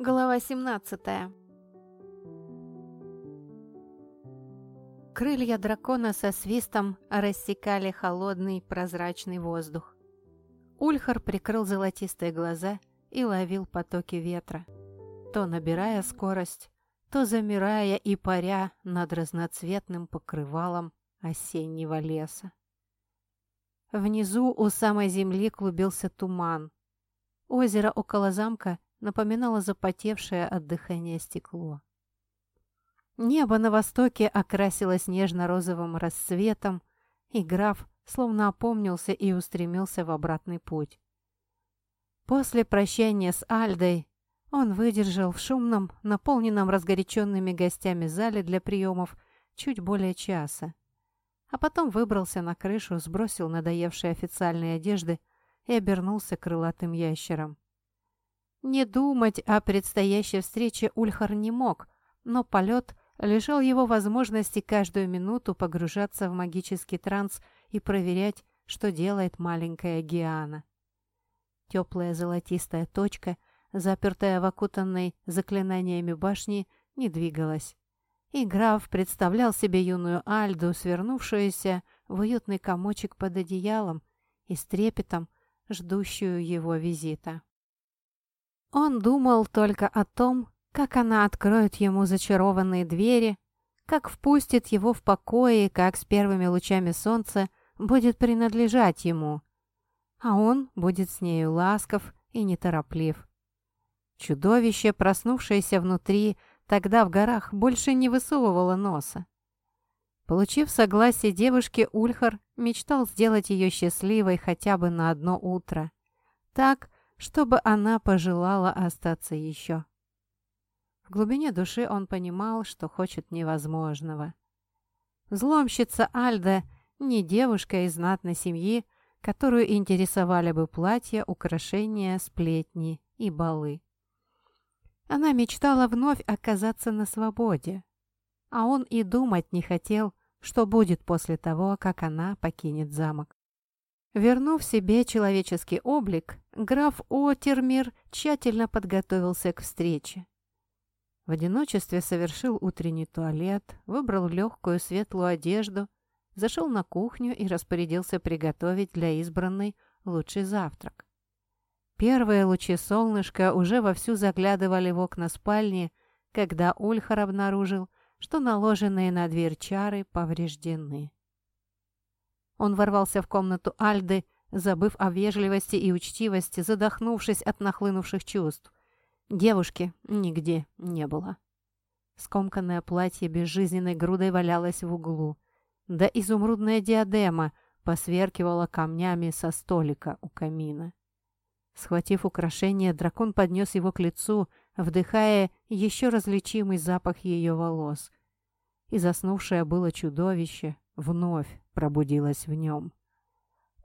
Глава 17 Крылья дракона со свистом рассекали холодный прозрачный воздух. Ульхар прикрыл золотистые глаза и ловил потоки ветра, то набирая скорость, то замирая и паря над разноцветным покрывалом осеннего леса. Внизу у самой земли клубился туман. Озеро около замка напоминало запотевшее от дыхания стекло. Небо на востоке окрасилось нежно-розовым рассветом, и граф словно опомнился и устремился в обратный путь. После прощания с Альдой он выдержал в шумном, наполненном разгоряченными гостями зале для приемов чуть более часа, а потом выбрался на крышу, сбросил надоевшие официальные одежды и обернулся крылатым ящером. Не думать о предстоящей встрече Ульхар не мог, но полет лишал его возможности каждую минуту погружаться в магический транс и проверять, что делает маленькая Гиана. Теплая золотистая точка, запертая в окутанной заклинаниями башни, не двигалась. И граф представлял себе юную Альду, свернувшуюся в уютный комочек под одеялом и с трепетом ждущую его визита. Он думал только о том, как она откроет ему зачарованные двери, как впустит его в покое, как с первыми лучами солнца будет принадлежать ему, а он будет с нею ласков и нетороплив. Чудовище, проснувшееся внутри, тогда в горах больше не высовывало носа. Получив согласие девушки, Ульхар мечтал сделать ее счастливой хотя бы на одно утро. Так, чтобы она пожелала остаться еще. В глубине души он понимал, что хочет невозможного. Взломщица Альда не девушка из знатной семьи, которую интересовали бы платья, украшения, сплетни и балы. Она мечтала вновь оказаться на свободе, а он и думать не хотел, что будет после того, как она покинет замок. Вернув себе человеческий облик, граф Отермир тщательно подготовился к встрече. В одиночестве совершил утренний туалет, выбрал легкую светлую одежду, зашел на кухню и распорядился приготовить для избранной лучший завтрак. Первые лучи солнышка уже вовсю заглядывали в окна спальни, когда Ульхар обнаружил, что наложенные на дверь чары повреждены. Он ворвался в комнату Альды, забыв о вежливости и учтивости, задохнувшись от нахлынувших чувств. Девушки нигде не было. Скомканное платье безжизненной грудой валялось в углу. Да изумрудная диадема посверкивала камнями со столика у камина. Схватив украшение, дракон поднес его к лицу, вдыхая еще различимый запах ее волос. И заснувшее было чудовище вновь пробудилось в нем.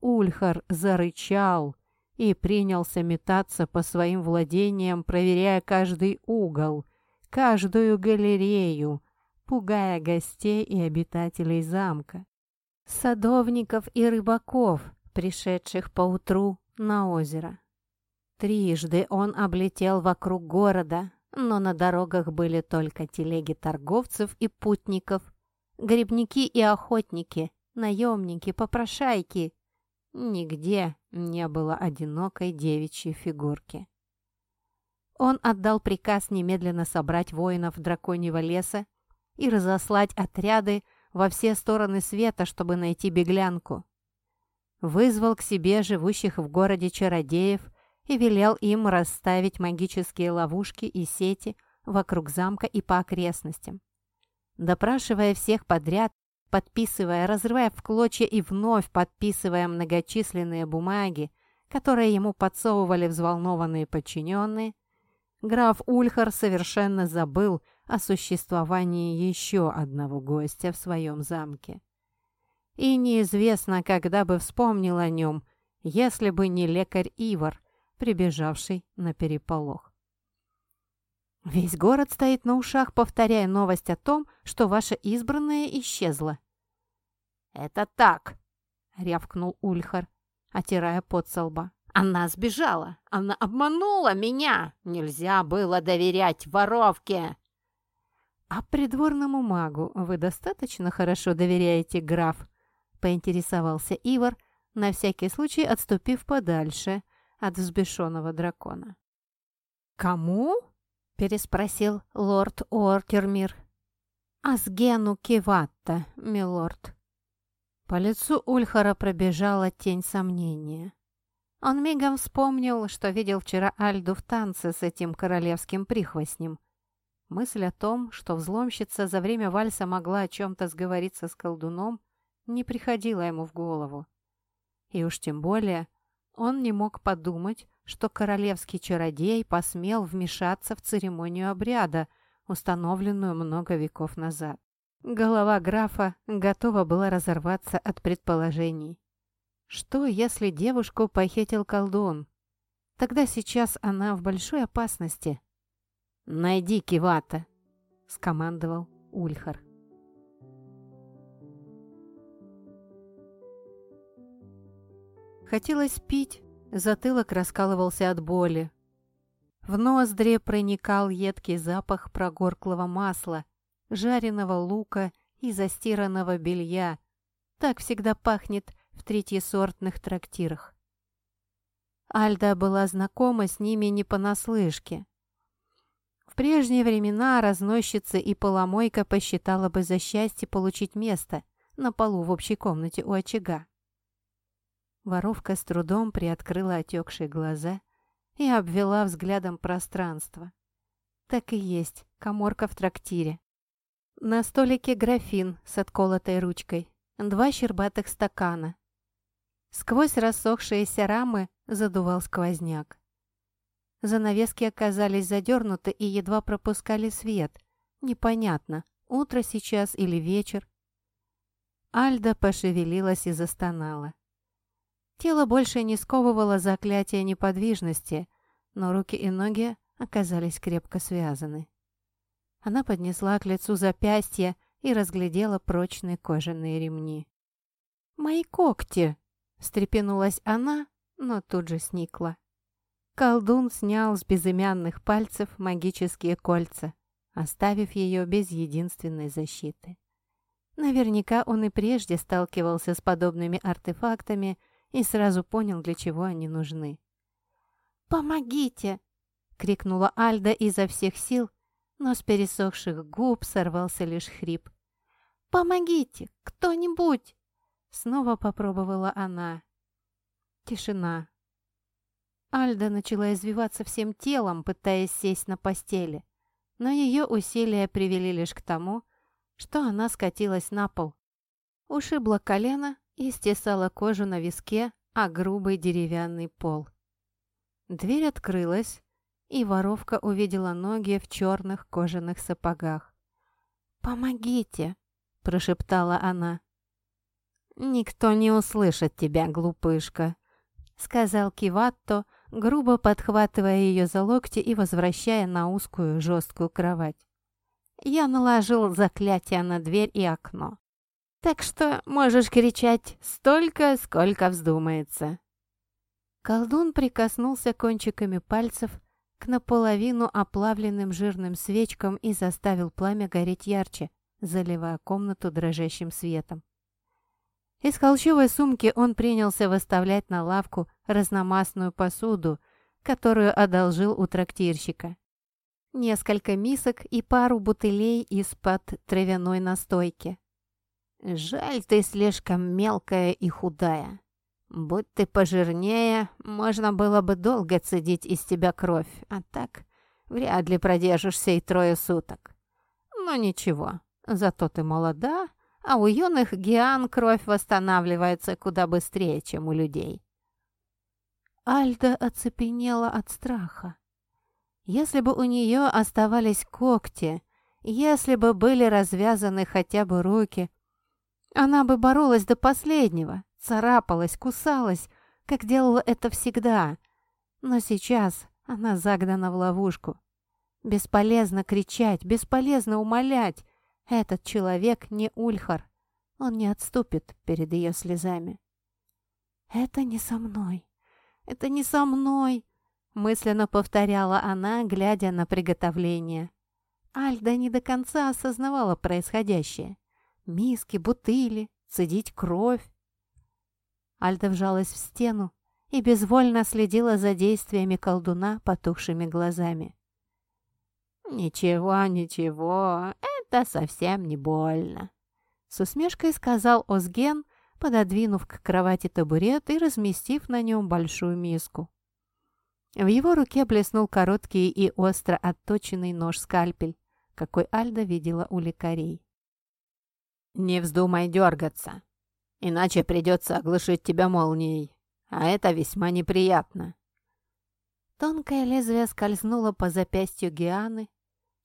Ульхар зарычал и принялся метаться по своим владениям, проверяя каждый угол, каждую галерею, пугая гостей и обитателей замка, садовников и рыбаков, пришедших поутру на озеро. Трижды он облетел вокруг города, но на дорогах были только телеги торговцев и путников, грибники и охотники, наемники, попрошайки. Нигде не было одинокой девичьей фигурки. Он отдал приказ немедленно собрать воинов драконьего леса и разослать отряды во все стороны света, чтобы найти беглянку. Вызвал к себе живущих в городе чародеев и велел им расставить магические ловушки и сети вокруг замка и по окрестностям. Допрашивая всех подряд, подписывая, разрывая в клочья и вновь подписывая многочисленные бумаги, которые ему подсовывали взволнованные подчиненные, граф Ульхар совершенно забыл о существовании еще одного гостя в своем замке. И неизвестно, когда бы вспомнил о нем, если бы не лекарь Ивар, прибежавший на переполох. «Весь город стоит на ушах, повторяя новость о том, что ваша избранная исчезла». «Это так!» — рявкнул Ульхар, отирая пот со лба. Она сбежала! Она обманула меня! Нельзя было доверять воровке!» «А придворному магу вы достаточно хорошо доверяете, граф?» — поинтересовался Ивар, на всякий случай отступив подальше от взбешенного дракона. «Кому?» — переспросил лорд Ортермир. «Асгену Киватта, милорд». По лицу Ульхара пробежала тень сомнения. Он мигом вспомнил, что видел вчера Альду в танце с этим королевским прихвостнем. Мысль о том, что взломщица за время вальса могла о чем-то сговориться с колдуном, не приходила ему в голову. И уж тем более он не мог подумать, что королевский чародей посмел вмешаться в церемонию обряда, установленную много веков назад. Голова графа готова была разорваться от предположений. Что, если девушку похитил колдун? Тогда сейчас она в большой опасности. «Найди Кивата!» — скомандовал Ульхар. Хотелось пить, затылок раскалывался от боли. В ноздри проникал едкий запах прогорклого масла, жареного лука и застиранного белья. Так всегда пахнет в третьесортных трактирах. Альда была знакома с ними не понаслышке. В прежние времена разносчица и поломойка посчитала бы за счастье получить место на полу в общей комнате у очага. Воровка с трудом приоткрыла отекшие глаза и обвела взглядом пространство. Так и есть, коморка в трактире. На столике графин с отколотой ручкой, два щербатых стакана. Сквозь рассохшиеся рамы задувал сквозняк. Занавески оказались задернуты и едва пропускали свет. Непонятно, утро сейчас или вечер. Альда пошевелилась и застонала. Тело больше не сковывало заклятие неподвижности, но руки и ноги оказались крепко связаны. Она поднесла к лицу запястья и разглядела прочные кожаные ремни. «Мои когти!» — встрепенулась она, но тут же сникла. Колдун снял с безымянных пальцев магические кольца, оставив ее без единственной защиты. Наверняка он и прежде сталкивался с подобными артефактами — и сразу понял, для чего они нужны. «Помогите!» — крикнула Альда изо всех сил, но с пересохших губ сорвался лишь хрип. «Помогите! Кто-нибудь!» Снова попробовала она. Тишина. Альда начала извиваться всем телом, пытаясь сесть на постели, но ее усилия привели лишь к тому, что она скатилась на пол. Ушибла колено и стесала кожу на виске, а грубый деревянный пол. Дверь открылась, и воровка увидела ноги в черных кожаных сапогах. «Помогите!» – прошептала она. «Никто не услышит тебя, глупышка», — сказал Киватто, грубо подхватывая ее за локти и возвращая на узкую жесткую кровать. Я наложил заклятие на дверь и окно. Так что можешь кричать столько, сколько вздумается». Колдун прикоснулся кончиками пальцев к наполовину оплавленным жирным свечкам и заставил пламя гореть ярче, заливая комнату дрожащим светом. Из холщовой сумки он принялся выставлять на лавку разномастную посуду, которую одолжил у трактирщика. Несколько мисок и пару бутылей из-под травяной настойки. «Жаль, ты слишком мелкая и худая. Будь ты пожирнее, можно было бы долго цедить из тебя кровь, а так вряд ли продержишься и трое суток. Но ничего, зато ты молода, а у юных гиан кровь восстанавливается куда быстрее, чем у людей». Альда оцепенела от страха. Если бы у нее оставались когти, если бы были развязаны хотя бы руки, она бы боролась до последнего, царапалась, кусалась, как делала это всегда. Но сейчас она загнана в ловушку. Бесполезно кричать, бесполезно умолять. Этот человек не Ульхар. Он не отступит перед ее слезами. «Это не со мной. Это не со мной!» Мысленно повторяла она, глядя на приготовление. Альда не до конца осознавала происходящее. Миски, бутыли, цедить кровь. Альда вжалась в стену и безвольно следила за действиями колдуна потухшими глазами. «Ничего, ничего, это совсем не больно», — с усмешкой сказал Озген, пододвинув к кровати табурет и разместив на нем большую миску. В его руке блеснул короткий и остро отточенный нож-скальпель, какой Альда видела у лекарей. «Не вздумай дергаться, иначе придется оглушить тебя молнией, а это весьма неприятно». Тонкое лезвие скользнуло по запястью Гианы,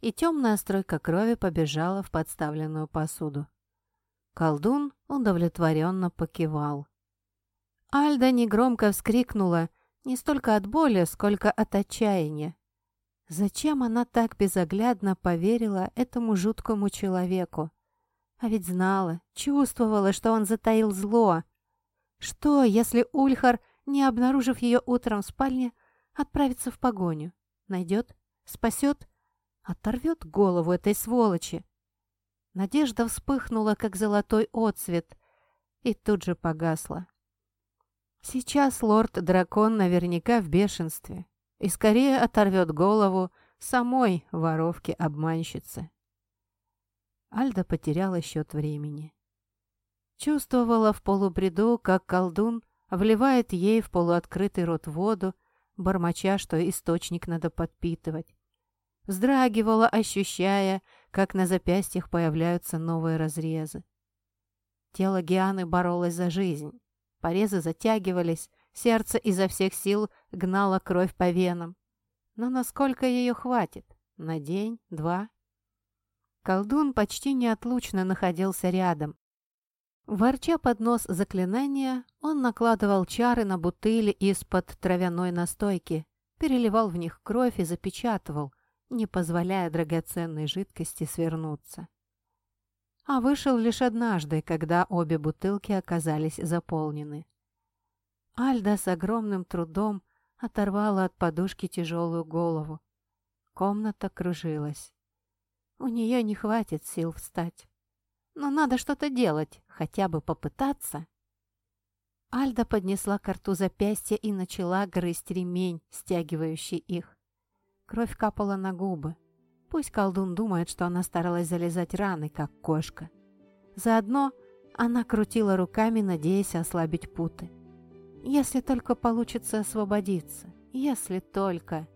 и темная струйка крови побежала в подставленную посуду. Колдун удовлетворенно покивал. Альда негромко вскрикнула, не столько от боли, сколько от отчаяния. Зачем она так безоглядно поверила этому жуткому человеку? А ведь знала, чувствовала, что он затаил зло. Что, если Ульхар, не обнаружив ее утром в спальне, отправится в погоню? Найдет? Спасет? Оторвет голову этой сволочи? Надежда вспыхнула, как золотой отцвет, и тут же погасла. Сейчас лорд-дракон наверняка в бешенстве и скорее оторвет голову самой воровке-обманщице. Альда потеряла счет времени. Чувствовала в полубреду, как колдун вливает ей в полуоткрытый рот воду, бормоча, что источник надо подпитывать. Вздрагивала, ощущая, как на запястьях появляются новые разрезы. Тело Гианы боролось за жизнь. Порезы затягивались, сердце изо всех сил гнало кровь по венам. Но насколько ее хватит? На день? Два? Колдун почти неотлучно находился рядом. Ворча под нос заклинания, он накладывал чары на бутыли из-под травяной настойки, переливал в них кровь и запечатывал, не позволяя драгоценной жидкости свернуться а вышел лишь однажды, когда обе бутылки оказались заполнены. Альда с огромным трудом оторвала от подушки тяжелую голову. Комната кружилась. У нее не хватит сил встать. Но надо что-то делать, хотя бы попытаться. Альда поднесла к рту запястья и начала грызть ремень, стягивающий их. Кровь капала на губы. Пусть колдун думает, что она старалась залезать раны, как кошка. Заодно она крутила руками, надеясь ослабить путы. Если только получится освободиться. Если только...